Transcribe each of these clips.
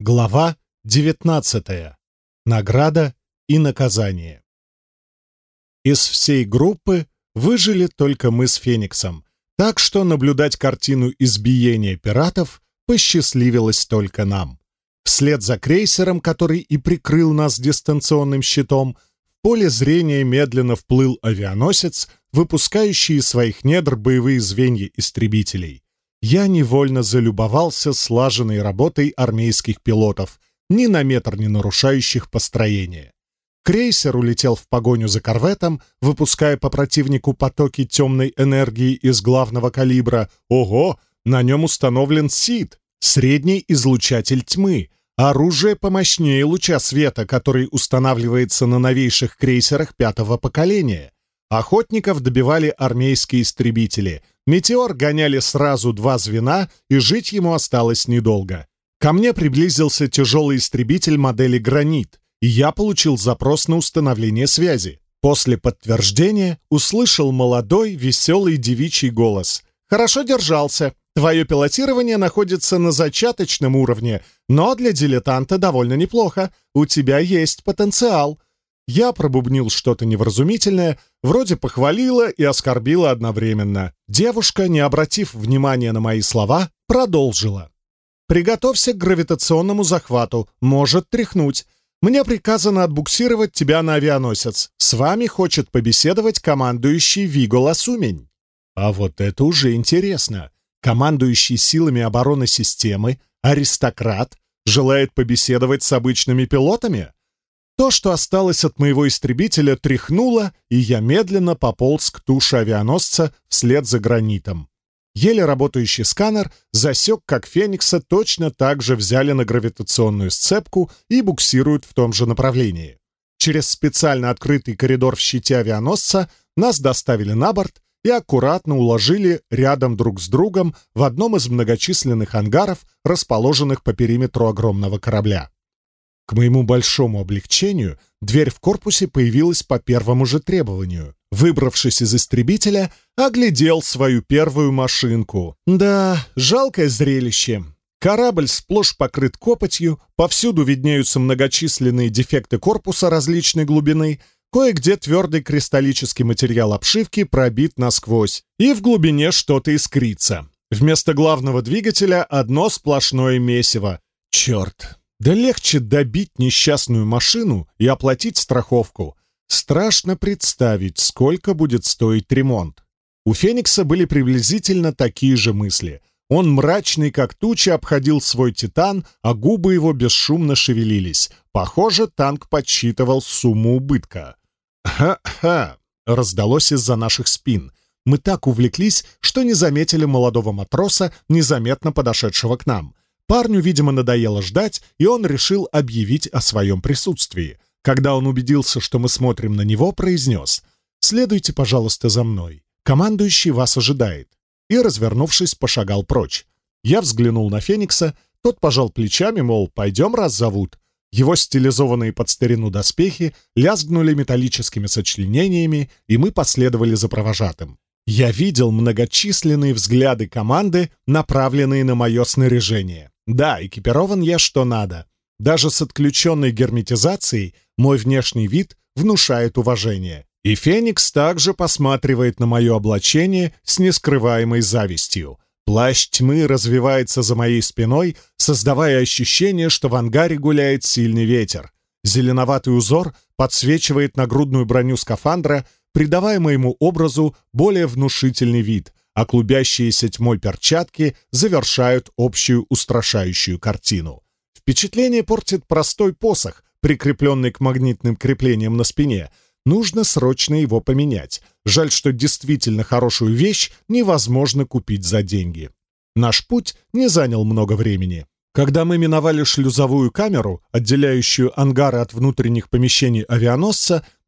Глава 19. Награда и наказание. Из всей группы выжили только мы с Фениксом, так что наблюдать картину избиения пиратов посчастливилось только нам. Вслед за крейсером, который и прикрыл нас дистанционным щитом, в поле зрения медленно вплыл авианосец, выпускающий из своих недр боевые звенья истребителей. Я невольно залюбовался слаженной работой армейских пилотов, ни на метр не нарушающих построение. Крейсер улетел в погоню за корветом, выпуская по противнику потоки темной энергии из главного калибра. Ого! На нем установлен СИД, средний излучатель тьмы, оружие помощнее луча света, который устанавливается на новейших крейсерах пятого поколения. Охотников добивали армейские истребители. Метеор гоняли сразу два звена, и жить ему осталось недолго. Ко мне приблизился тяжелый истребитель модели «Гранит», и я получил запрос на установление связи. После подтверждения услышал молодой, веселый девичий голос. «Хорошо держался. Твое пилотирование находится на зачаточном уровне, но для дилетанта довольно неплохо. У тебя есть потенциал. Я пробубнил что-то невразумительное, вроде похвалила и оскорбила одновременно. Девушка, не обратив внимания на мои слова, продолжила. «Приготовься к гравитационному захвату, может тряхнуть. Мне приказано отбуксировать тебя на авианосец. С вами хочет побеседовать командующий Виго Ласумень». А вот это уже интересно. Командующий силами обороны системы, аристократ, желает побеседовать с обычными пилотами? То, что осталось от моего истребителя, тряхнуло, и я медленно пополз к туше авианосца вслед за гранитом. Еле работающий сканер засек, как Феникса точно так же взяли на гравитационную сцепку и буксируют в том же направлении. Через специально открытый коридор в щите авианосца нас доставили на борт и аккуратно уложили рядом друг с другом в одном из многочисленных ангаров, расположенных по периметру огромного корабля. К моему большому облегчению дверь в корпусе появилась по первому же требованию. Выбравшись из истребителя, оглядел свою первую машинку. Да, жалкое зрелище. Корабль сплошь покрыт копотью, повсюду виднеются многочисленные дефекты корпуса различной глубины, кое-где твердый кристаллический материал обшивки пробит насквозь, и в глубине что-то искрится. Вместо главного двигателя одно сплошное месиво. Черт, да легче добить несчастную машину и оплатить страховку. Страшно представить, сколько будет стоить ремонт. У Феникса были приблизительно такие же мысли. Он мрачный, как туча, обходил свой «Титан», а губы его бесшумно шевелились. Похоже, танк подсчитывал сумму убытка. «Ха-ха!» — раздалось из-за наших спин. Мы так увлеклись, что не заметили молодого матроса, незаметно подошедшего к нам. Парню, видимо, надоело ждать, и он решил объявить о своем присутствии. Когда он убедился, что мы смотрим на него, произнес «Следуйте, пожалуйста, за мной. Командующий вас ожидает». И, развернувшись, пошагал прочь. Я взглянул на Феникса, тот пожал плечами, мол, «Пойдем, раз зовут». Его стилизованные под старину доспехи лязгнули металлическими сочленениями, и мы последовали за провожатым. Я видел многочисленные взгляды команды, направленные на мое снаряжение. Да, экипирован я что надо. Даже с отключенной герметизацией мой внешний вид внушает уважение. И Феникс также посматривает на мое облачение с нескрываемой завистью. Плащ тьмы развивается за моей спиной, создавая ощущение, что в ангаре гуляет сильный ветер. Зеленоватый узор подсвечивает нагрудную броню скафандра, придавая моему образу более внушительный вид, а клубящиеся тьмой перчатки завершают общую устрашающую картину. Впечатление портит простой посох, прикрепленный к магнитным креплениям на спине. Нужно срочно его поменять. Жаль, что действительно хорошую вещь невозможно купить за деньги. Наш путь не занял много времени. Когда мы миновали шлюзовую камеру, отделяющую ангары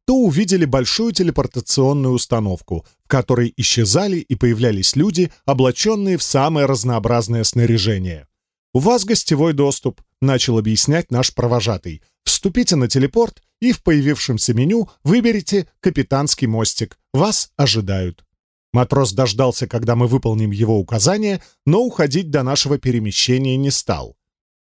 от внутренних помещений авианосца, то увидели большую телепортационную установку, в которой исчезали и появлялись люди, облаченные в самое разнообразное снаряжение. «У вас гостевой доступ», — начал объяснять наш провожатый. «Вступите на телепорт и в появившемся меню выберите «Капитанский мостик». Вас ожидают». Матрос дождался, когда мы выполним его указания, но уходить до нашего перемещения не стал. В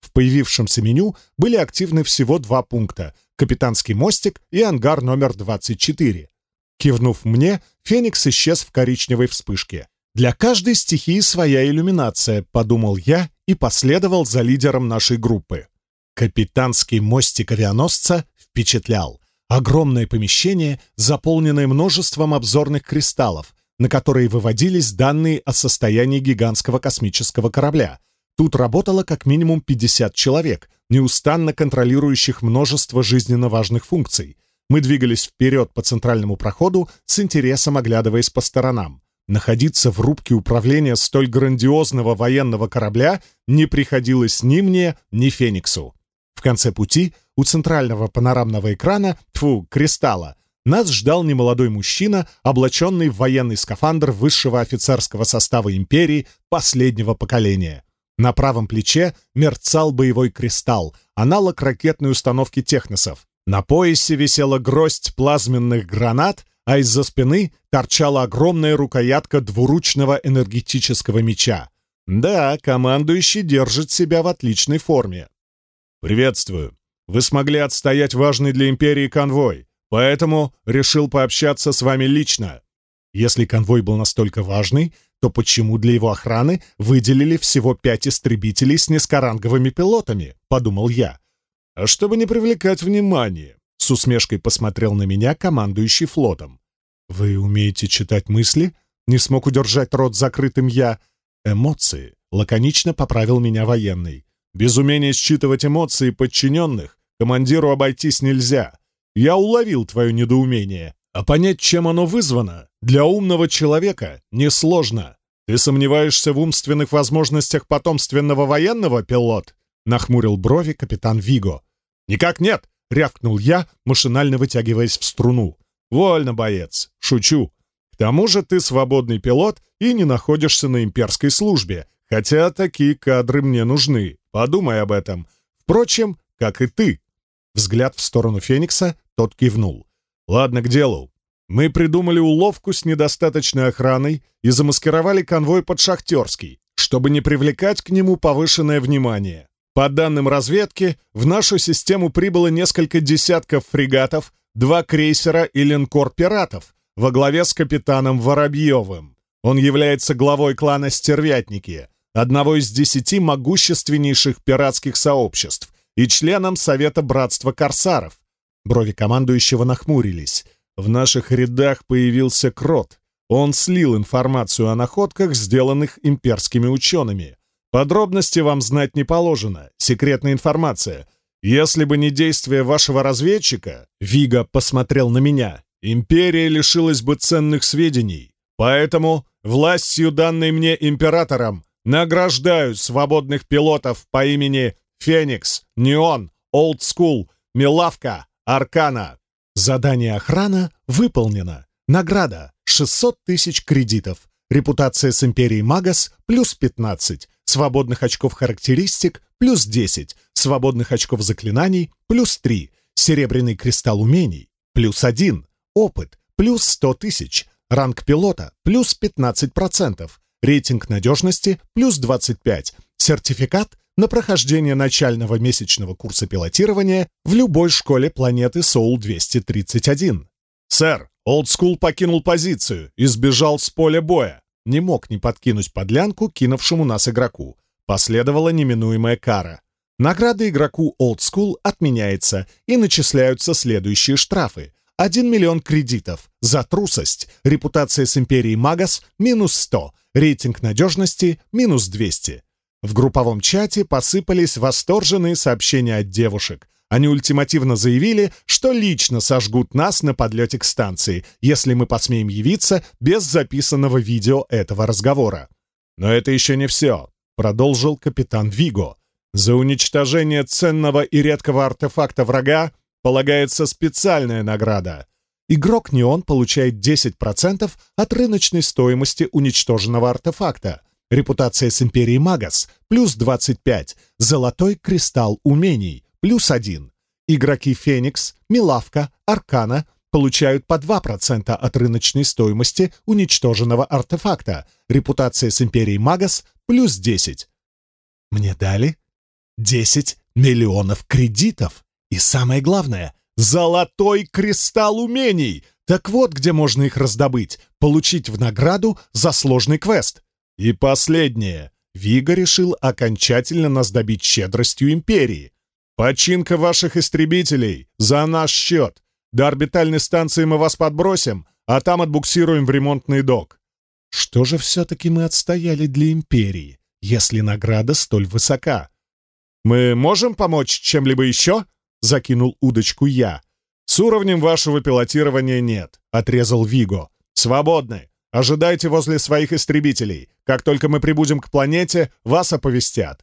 В появившемся меню были активны всего два пункта — капитанский мостик и ангар номер 24. Кивнув мне, Феникс исчез в коричневой вспышке. «Для каждой стихии своя иллюминация», — подумал я и последовал за лидером нашей группы. Капитанский мостик авианосца впечатлял. Огромное помещение, заполненное множеством обзорных кристаллов, на которые выводились данные о состоянии гигантского космического корабля — Тут работало как минимум 50 человек, неустанно контролирующих множество жизненно важных функций. Мы двигались вперед по центральному проходу, с интересом оглядываясь по сторонам. Находиться в рубке управления столь грандиозного военного корабля не приходилось ни мне, ни Фениксу. В конце пути у центрального панорамного экрана, тфу, кристалла, нас ждал немолодой мужчина, облаченный в военный скафандр высшего офицерского состава империи последнего поколения. На правом плече мерцал боевой кристалл, аналог ракетной установки техносов. На поясе висела гроздь плазменных гранат, а из-за спины торчала огромная рукоятка двуручного энергетического меча. Да, командующий держит себя в отличной форме. «Приветствую. Вы смогли отстоять важный для империи конвой. Поэтому решил пообщаться с вами лично. Если конвой был настолько важный, то почему для его охраны выделили всего пять истребителей с низкоранговыми пилотами, подумал я. А чтобы не привлекать внимание, с усмешкой посмотрел на меня командующий флотом. Вы умеете читать мысли? Не смог удержать рот закрытым я. Эмоции. Лаконично поправил меня военный. Без умения считывать эмоции подчиненных командиру обойтись нельзя. Я уловил твое недоумение, а понять, чем оно вызвано, Для умного человека несложно. Ты сомневаешься в умственных возможностях потомственного военного, пилот?» — нахмурил брови капитан Виго. «Никак нет!» — рявкнул я, машинально вытягиваясь в струну. «Вольно, боец. Шучу. К тому же ты свободный пилот и не находишься на имперской службе, хотя такие кадры мне нужны. Подумай об этом. Впрочем, как и ты». Взгляд в сторону Феникса, тот кивнул. «Ладно, к делу. Мы придумали уловку с недостаточной охраной и замаскировали конвой под Шахтерский, чтобы не привлекать к нему повышенное внимание. По данным разведки, в нашу систему прибыло несколько десятков фрегатов, два крейсера и линкор пиратов во главе с капитаном Воробьевым. Он является главой клана «Стервятники», одного из десяти могущественнейших пиратских сообществ и членом Совета Братства Корсаров. Брови командующего нахмурились. В наших рядах появился Крот. Он слил информацию о находках, сделанных имперскими учеными. Подробности вам знать не положено. Секретная информация. Если бы не действия вашего разведчика, Вига посмотрел на меня, империя лишилась бы ценных сведений. Поэтому властью, данной мне императором, награждаю свободных пилотов по имени Феникс, Неон, Олдскул, Милавка, Аркана, Задание охрана выполнено. Награда 600 тысяч кредитов. Репутация с Империей Магас плюс 15. Свободных очков характеристик плюс 10. Свободных очков заклинаний плюс 3. Серебряный кристалл умений плюс 1. Опыт плюс 100 тысяч. Ранг пилота плюс 15%. Рейтинг надежности плюс 25. Сертификат на прохождение начального месячного курса пилотирования в любой школе планеты Соул-231. «Сэр, Олдскул покинул позицию и сбежал с поля боя. Не мог не подкинуть подлянку кинувшему нас игроку. Последовала неминуемая кара. Награда игроку Олдскул отменяется и начисляются следующие штрафы. 1 миллион кредитов за трусость, репутация с Империей Магас — минус 100, рейтинг надежности — минус 200. В групповом чате посыпались восторженные сообщения от девушек. Они ультимативно заявили, что лично сожгут нас на подлете к станции, если мы посмеем явиться без записанного видео этого разговора. «Но это еще не все», — продолжил капитан Виго. «За уничтожение ценного и редкого артефакта врага полагается специальная награда. Игрок Неон получает 10% от рыночной стоимости уничтоженного артефакта — Репутация с Империей Магас — плюс 25. Золотой кристалл умений — плюс 1. Игроки Феникс, Милавка, Аркана получают по 2% от рыночной стоимости уничтоженного артефакта. Репутация с Империей Магас — плюс 10. Мне дали 10 миллионов кредитов. И самое главное — золотой кристалл умений. Так вот, где можно их раздобыть, получить в награду за сложный квест. И последнее. Вига решил окончательно нас добить щедростью Империи. «Починка ваших истребителей! За наш счет! До орбитальной станции мы вас подбросим, а там отбуксируем в ремонтный док». Что же все-таки мы отстояли для Империи, если награда столь высока? «Мы можем помочь чем-либо еще?» — закинул удочку я. «С уровнем вашего пилотирования нет», — отрезал Виго. «Свободны. Ожидайте возле своих истребителей. Как только мы прибудем к планете, вас оповестят».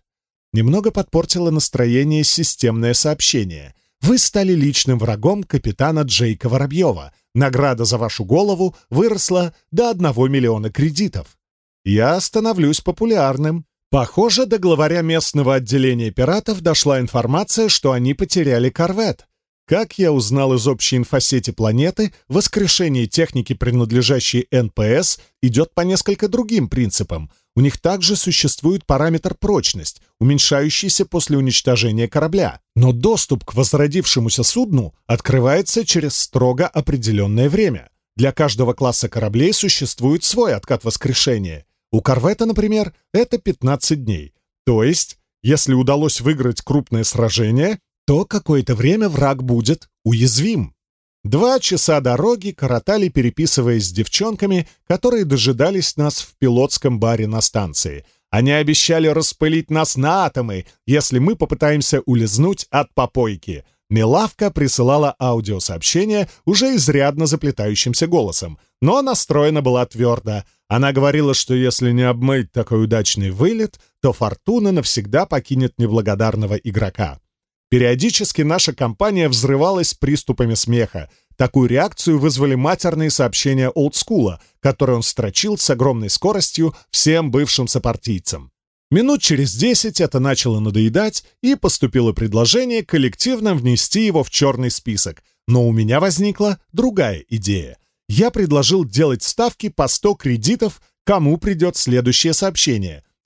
Немного подпортило настроение системное сообщение. «Вы стали личным врагом капитана Джейка Воробьева. Награда за вашу голову выросла до одного миллиона кредитов. Я становлюсь популярным». Похоже, до главаря местного отделения пиратов дошла информация, что они потеряли корвет. Как я узнал из общей инфосети планеты, воскрешение техники, принадлежащей НПС, идет по несколько другим принципам. У них также существует параметр прочность, уменьшающийся после уничтожения корабля. Но доступ к возродившемуся судну открывается через строго определенное время. Для каждого класса кораблей существует свой откат воскрешения. У корвета, например, это 15 дней. То есть, если удалось выиграть крупное сражение, то какое-то время враг будет уязвим. Два часа дороги коротали, переписываясь с девчонками, которые дожидались нас в пилотском баре на станции. Они обещали распылить нас на атомы, если мы попытаемся улизнуть от попойки. Милавка присылала аудиосообщение уже изрядно заплетающимся голосом, но настроена была твердо. Она говорила, что если не обмыть такой удачный вылет, то фортуна навсегда покинет неблагодарного игрока. Периодически наша компания взрывалась приступами смеха. Такую реакцию вызвали матерные сообщения олдскула, которые он строчил с огромной скоростью всем бывшим сопартийцам. Минут через десять это начало надоедать, и поступило предложение коллективно внести его в черный список. Но у меня возникла другая идея. Я предложил делать ставки по 100 кредитов, кому придет следующее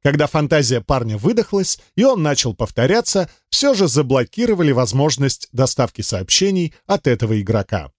Когда фантазия парня выдохлась, и он начал повторяться, все же заблокировали возможность доставки сообщений от этого игрока.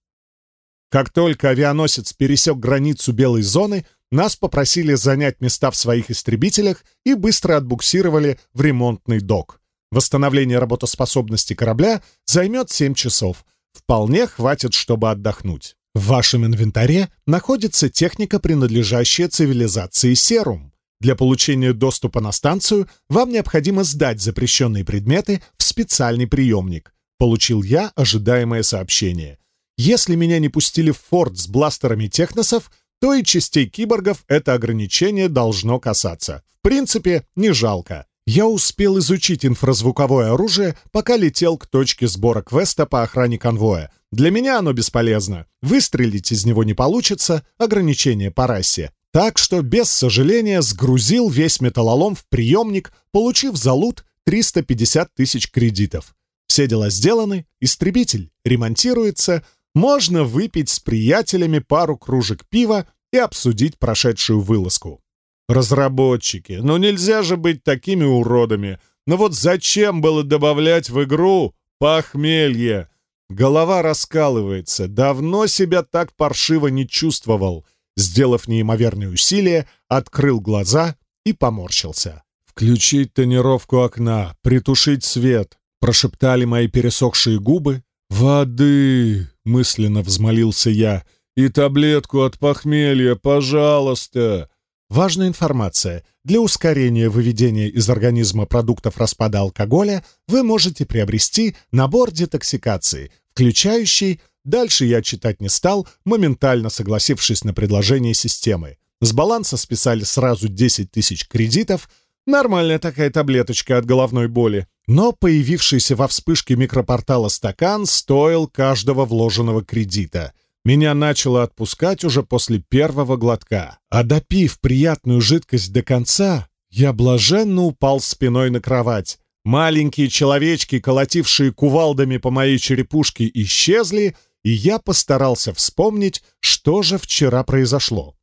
Как только авианосец пересек границу белой зоны, нас попросили занять места в своих истребителях и быстро отбуксировали в ремонтный док. Восстановление работоспособности корабля займет 7 часов. Вполне хватит, чтобы отдохнуть. В вашем инвентаре находится техника, принадлежащая цивилизации Серум. Для получения доступа на станцию вам необходимо сдать запрещенные предметы в специальный приемник. Получил я ожидаемое сообщение. Если меня не пустили в форт с бластерами техносов, то и частей киборгов это ограничение должно касаться. В принципе, не жалко. Я успел изучить инфразвуковое оружие, пока летел к точке сбора квеста по охране конвоя. Для меня оно бесполезно. Выстрелить из него не получится, ограничение по расе. Так что без сожаления сгрузил весь металлолом в приемник, получив за лут 350 тысяч кредитов. Все дела сделаны, истребитель ремонтируется, можно выпить с приятелями пару кружек пива и обсудить прошедшую вылазку. Разработчики, ну нельзя же быть такими уродами. Но ну вот зачем было добавлять в игру похмелье? Голова раскалывается, давно себя так паршиво не чувствовал — Сделав неимоверные усилия, открыл глаза и поморщился. «Включить тонировку окна, притушить свет», — прошептали мои пересохшие губы. «Воды!» — мысленно взмолился я. «И таблетку от похмелья, пожалуйста!» Важная информация. Для ускорения выведения из организма продуктов распада алкоголя вы можете приобрести набор детоксикации, включающий Дальше я читать не стал, моментально согласившись на предложение системы. С баланса списали сразу 10 тысяч кредитов. Нормальная такая таблеточка от головной боли. Но появившийся во вспышке микропортала стакан стоил каждого вложенного кредита. Меня начало отпускать уже после первого глотка. А допив приятную жидкость до конца, я блаженно упал спиной на кровать. Маленькие человечки, колотившие кувалдами по моей черепушке, исчезли, и И я постарался вспомнить, что же вчера произошло.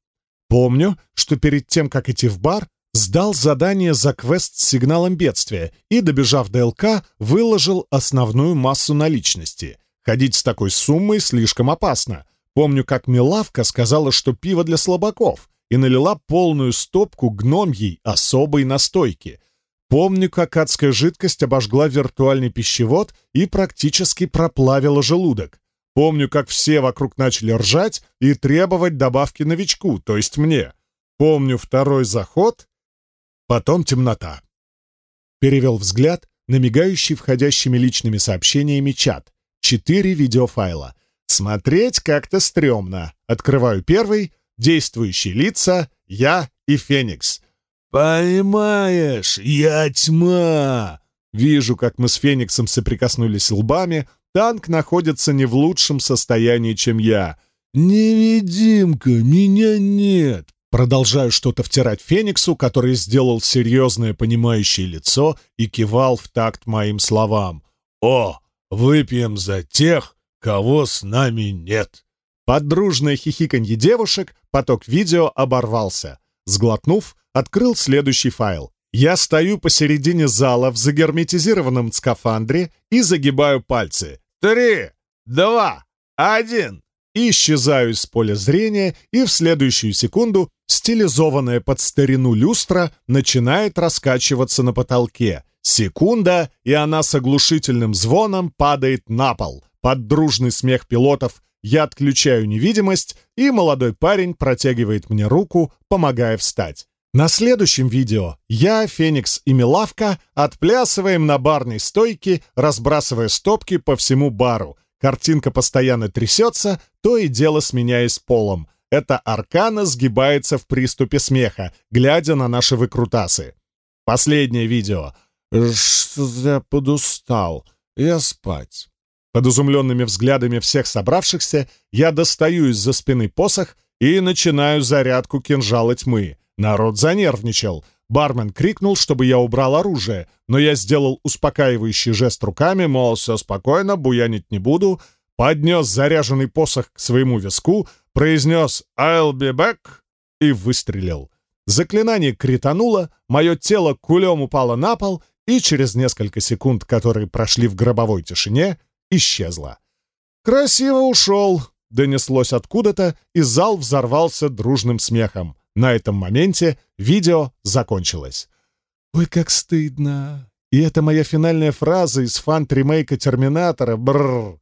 Помню, что перед тем, как идти в бар, сдал задание за квест с сигналом бедствия и, добежав до ЛК, выложил основную массу наличности. Ходить с такой суммой слишком опасно. Помню, как Милавка сказала, что пиво для слабаков, и налила полную стопку гномьей особой настойки. Помню, как адская жидкость обожгла виртуальный пищевод и практически проплавила желудок. Помню, как все вокруг начали ржать и требовать добавки новичку, то есть мне. Помню второй заход, потом темнота. Перевел взгляд на мигающий входящими личными сообщениями чат. Четыре видеофайла. Смотреть как-то стрёмно. Открываю первый. Действующие лица. Я и Феникс. «Понимаешь, я тьма!» Вижу, как мы с Фениксом соприкоснулись лбами, Танк находится не в лучшем состоянии, чем я. «Невидимка, меня нет!» Продолжаю что-то втирать Фениксу, который сделал серьезное понимающее лицо и кивал в такт моим словам. «О, выпьем за тех, кого с нами нет!» Под дружное хихиканье девушек поток видео оборвался. Сглотнув, открыл следующий файл. Я стою посередине зала в загерметизированном скафандре и загибаю пальцы. «Три, два, один!» И исчезаю из поля зрения, и в следующую секунду стилизованная под старину люстра начинает раскачиваться на потолке. Секунда, и она с оглушительным звоном падает на пол. Под дружный смех пилотов я отключаю невидимость, и молодой парень протягивает мне руку, помогая встать. На следующем видео я, Феникс и Милавка отплясываем на барной стойке, разбрасывая стопки по всему бару. Картинка постоянно трясется, то и дело сменяясь полом. Это Аркана сгибается в приступе смеха, глядя на наши выкрутасы. Последнее видео. «Что я подустал? Я спать». Под изумленными взглядами всех собравшихся я достаю из-за спины посох и начинаю зарядку кинжала тьмы. Народ занервничал. Бармен крикнул, чтобы я убрал оружие, но я сделал успокаивающий жест руками, мол, все спокойно, буянить не буду, поднес заряженный посох к своему виску, произнес «I'll be back» и выстрелил. Заклинание критануло, мое тело кулем упало на пол, и через несколько секунд, которые прошли в гробовой тишине, исчезла. «Красиво ушел!» — донеслось откуда-то, и зал взорвался дружным смехом. на этом моменте видео закончилось. «Ой, как стыдно!» И это моя финальная фраза из фан-тремейка «Терминатора». Бррр.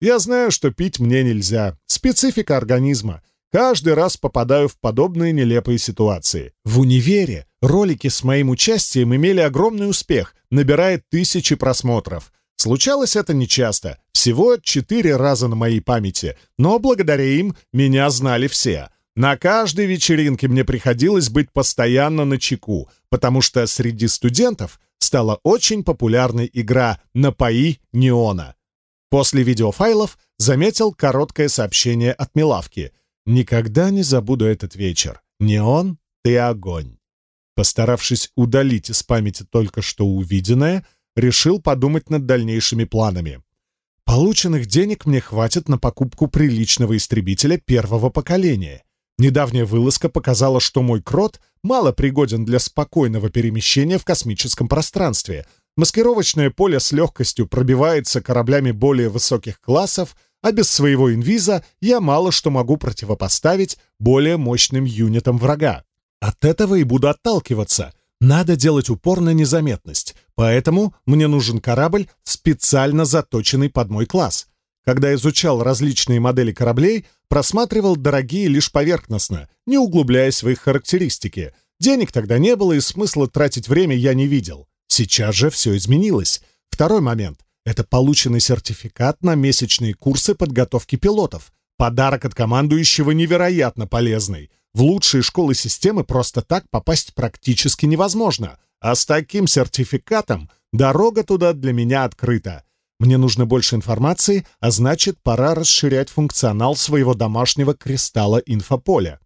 Я знаю, что пить мне нельзя. Специфика организма. Каждый раз попадаю в подобные нелепые ситуации. В универе ролики с моим участием имели огромный успех, набирая тысячи просмотров. Случалось это нечасто, всего четыре раза на моей памяти, но благодаря им меня знали все — На каждой вечеринке мне приходилось быть постоянно на чеку, потому что среди студентов стала очень популярной игра «Напои неона». После видеофайлов заметил короткое сообщение от Милавки. «Никогда не забуду этот вечер. Неон, ты огонь». Постаравшись удалить из памяти только что увиденное, решил подумать над дальнейшими планами. Полученных денег мне хватит на покупку приличного истребителя первого поколения. Недавняя вылазка показала, что мой крот мало пригоден для спокойного перемещения в космическом пространстве. Маскировочное поле с легкостью пробивается кораблями более высоких классов, а без своего инвиза я мало что могу противопоставить более мощным юнитам врага. От этого и буду отталкиваться. Надо делать упор на незаметность, поэтому мне нужен корабль, специально заточенный под мой класс. Когда изучал различные модели кораблей просматривал дорогие лишь поверхностно, не углубляясь в их характеристики. Денег тогда не было, и смысла тратить время я не видел. Сейчас же все изменилось. Второй момент — это полученный сертификат на месячные курсы подготовки пилотов. Подарок от командующего невероятно полезный. В лучшие школы системы просто так попасть практически невозможно. А с таким сертификатом дорога туда для меня открыта — Мне нужно больше информации, а значит, пора расширять функционал своего домашнего кристалла инфополя.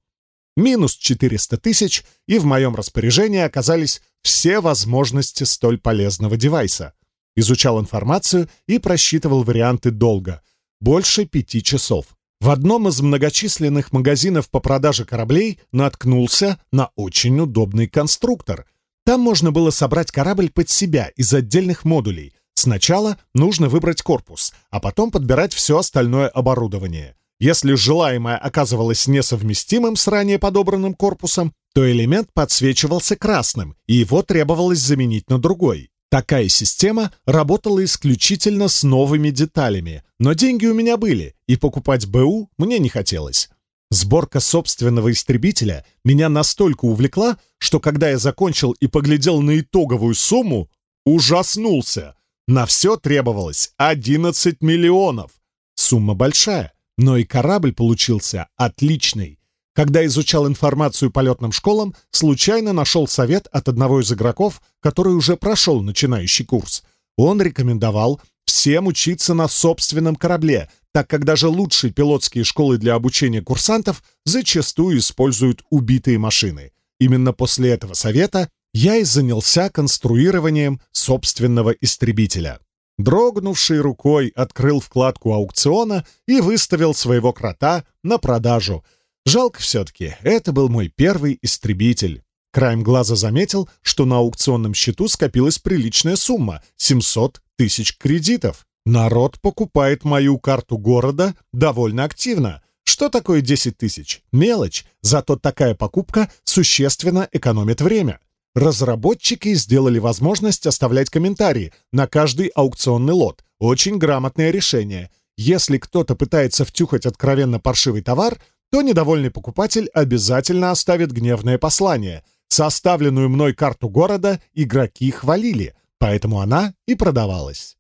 Минус 400 тысяч, и в моем распоряжении оказались все возможности столь полезного девайса. Изучал информацию и просчитывал варианты долго. Больше пяти часов. В одном из многочисленных магазинов по продаже кораблей наткнулся на очень удобный конструктор. Там можно было собрать корабль под себя из отдельных модулей. Сначала нужно выбрать корпус, а потом подбирать все остальное оборудование. Если желаемое оказывалось несовместимым с ранее подобранным корпусом, то элемент подсвечивался красным, и его требовалось заменить на другой. Такая система работала исключительно с новыми деталями, но деньги у меня были, и покупать БУ мне не хотелось. Сборка собственного истребителя меня настолько увлекла, что когда я закончил и поглядел на итоговую сумму, ужаснулся — на все требовалось 11 миллионов. Сумма большая, но и корабль получился отличный. Когда изучал информацию по летным школам, случайно нашел совет от одного из игроков, который уже прошел начинающий курс. Он рекомендовал всем учиться на собственном корабле, так как даже лучшие пилотские школы для обучения курсантов зачастую используют убитые машины. Именно после этого совета я и занялся конструированием собственного истребителя. Дрогнувшей рукой открыл вкладку аукциона и выставил своего крота на продажу. Жалко все-таки, это был мой первый истребитель. Краем глаза заметил, что на аукционном счету скопилась приличная сумма — 700 тысяч кредитов. Народ покупает мою карту города довольно активно. Что такое 10 тысяч? Мелочь, зато такая покупка существенно экономит время. разработчики сделали возможность оставлять комментарии на каждый аукционный лот. Очень грамотное решение. Если кто-то пытается втюхать откровенно паршивый товар, то недовольный покупатель обязательно оставит гневное послание. Составленную мной карту города игроки хвалили, поэтому она и продавалась.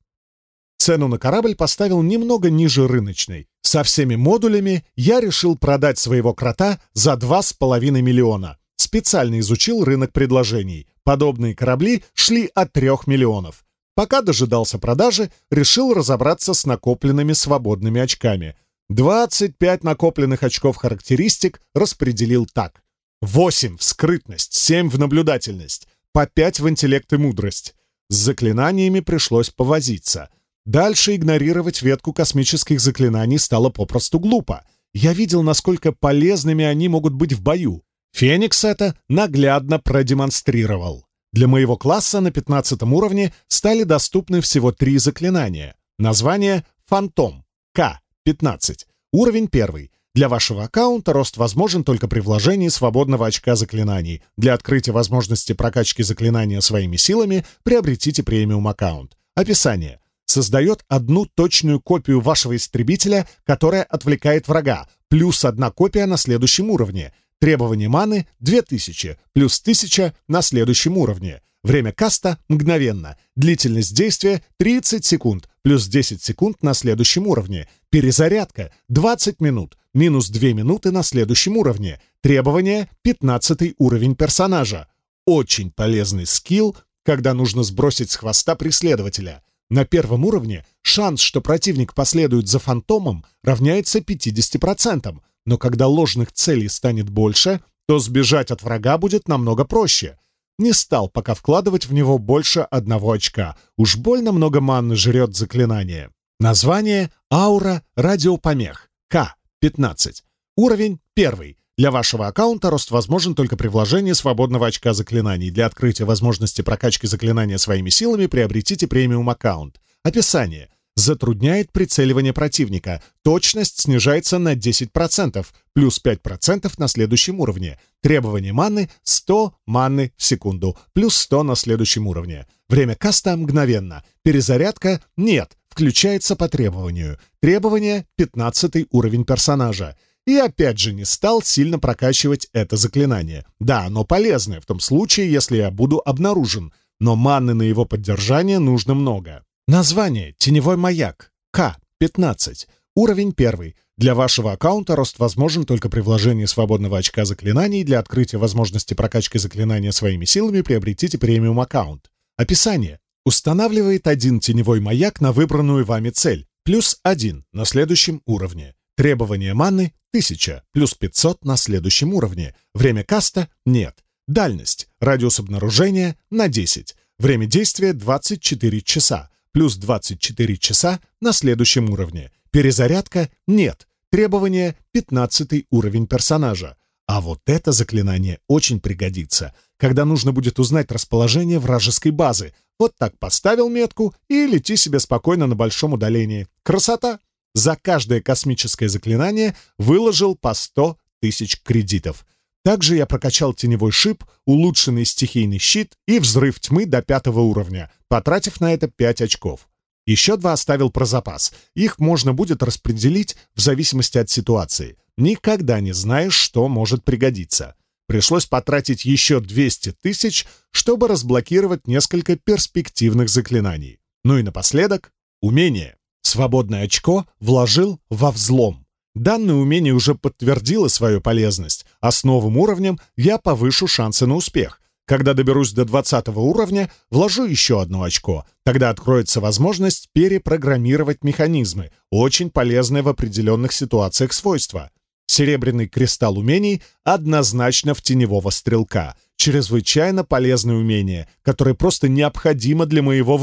Цену на корабль поставил немного ниже рыночной. Со всеми модулями я решил продать своего крота за 2,5 миллиона специально изучил рынок предложений. Подобные корабли шли от трех миллионов. Пока дожидался продажи, решил разобраться с накопленными свободными очками. 25 накопленных очков характеристик распределил так. 8 в скрытность, 7 в наблюдательность, по 5 в интеллект и мудрость. С заклинаниями пришлось повозиться. Дальше игнорировать ветку космических заклинаний стало попросту глупо. Я видел, насколько полезными они могут быть в бою. Феникс это наглядно продемонстрировал. Для моего класса на 15 уровне стали доступны всего три заклинания. Название «Фантом» К-15. Уровень 1. Для вашего аккаунта рост возможен только при вложении свободного очка заклинаний. Для открытия возможности прокачки заклинания своими силами приобретите премиум аккаунт. Описание. Создает одну точную копию вашего истребителя, которая отвлекает врага, плюс одна копия на следующем уровне — требования маны — 2000, плюс 1000 на следующем уровне. Время каста — мгновенно. Длительность действия — 30 секунд, плюс 10 секунд на следующем уровне. Перезарядка — 20 минут, минус 2 минуты на следующем уровне. Требование — 15 уровень персонажа. Очень полезный скилл, когда нужно сбросить с хвоста преследователя. На первом уровне шанс, что противник последует за фантомом, равняется 50%. Но когда ложных целей станет больше, то сбежать от врага будет намного проще. Не стал пока вкладывать в него больше одного очка. Уж больно много манны жрет заклинание. Название «Аура радиопомех» К-15. Уровень 1. Для вашего аккаунта рост возможен только при вложении свободного очка заклинаний. Для открытия возможности прокачки заклинания своими силами приобретите премиум-аккаунт. Описание затрудняет прицеливание противника. Точность снижается на 10%, плюс 5% на следующем уровне. Требование маны — 100 маны в секунду, плюс 100 на следующем уровне. Время каста мгновенно. Перезарядка — нет, включается по требованию. Требование — 15 уровень персонажа. И опять же не стал сильно прокачивать это заклинание. Да, оно полезное в том случае, если я буду обнаружен, но маны на его поддержание нужно много. Название «Теневой маяк» К. 15. Уровень 1. Для вашего аккаунта рост возможен только при вложении свободного очка заклинаний. Для открытия возможности прокачки заклинания своими силами приобретите премиум аккаунт. Описание. Устанавливает один теневой маяк на выбранную вами цель. Плюс 1 на следующем уровне. Требование маны — 1000, плюс 500 на следующем уровне. Время каста — нет. Дальность. Радиус обнаружения — на 10. Время действия — 24 часа. плюс 24 часа на следующем уровне. Перезарядка — нет. Требование — 15 уровень персонажа. А вот это заклинание очень пригодится, когда нужно будет узнать расположение вражеской базы. Вот так поставил метку и лети себе спокойно на большом удалении. Красота! За каждое космическое заклинание выложил по 100 тысяч кредитов. Также я прокачал теневой шип, улучшенный стихийный щит и взрыв тьмы до пятого уровня, потратив на это 5 очков. Еще два оставил про запас. Их можно будет распределить в зависимости от ситуации. Никогда не знаешь, что может пригодиться. Пришлось потратить еще 200 тысяч, чтобы разблокировать несколько перспективных заклинаний. Ну и напоследок — умение. Свободное очко вложил во взлом. Данное умение уже подтвердило свою полезность, а с новым уровнем я повышу шансы на успех. Когда доберусь до 20 уровня, вложу еще одно очко. Тогда откроется возможность перепрограммировать механизмы, очень полезное в определенных ситуациях свойства. Серебряный кристалл умений однозначно в теневого стрелка. Чрезвычайно полезное умение, которое просто необходимо для моего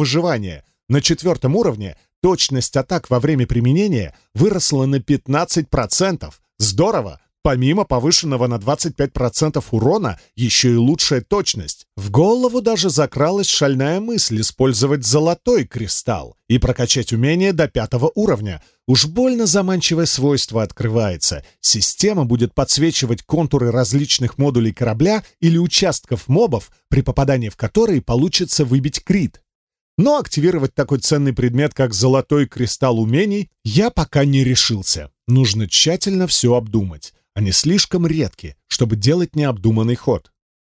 выживания. На четвертом уровне точность атак во время применения выросла на 15%. Здорово! Помимо повышенного на 25% урона, еще и лучшая точность. В голову даже закралась шальная мысль использовать золотой кристалл и прокачать умение до пятого уровня. Уж больно заманчивое свойство открывается. Система будет подсвечивать контуры различных модулей корабля или участков мобов, при попадании в которые получится выбить крит. Но активировать такой ценный предмет, как золотой кристалл умений, я пока не решился. Нужно тщательно все обдумать. Они слишком редки, чтобы делать необдуманный ход.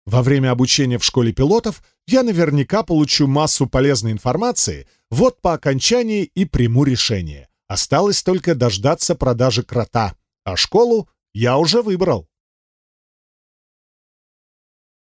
Во время обучения в школе пилотов я наверняка получу массу полезной информации, вот по окончании и приму решение. Осталось только дождаться продажи крота, а школу я уже выбрал.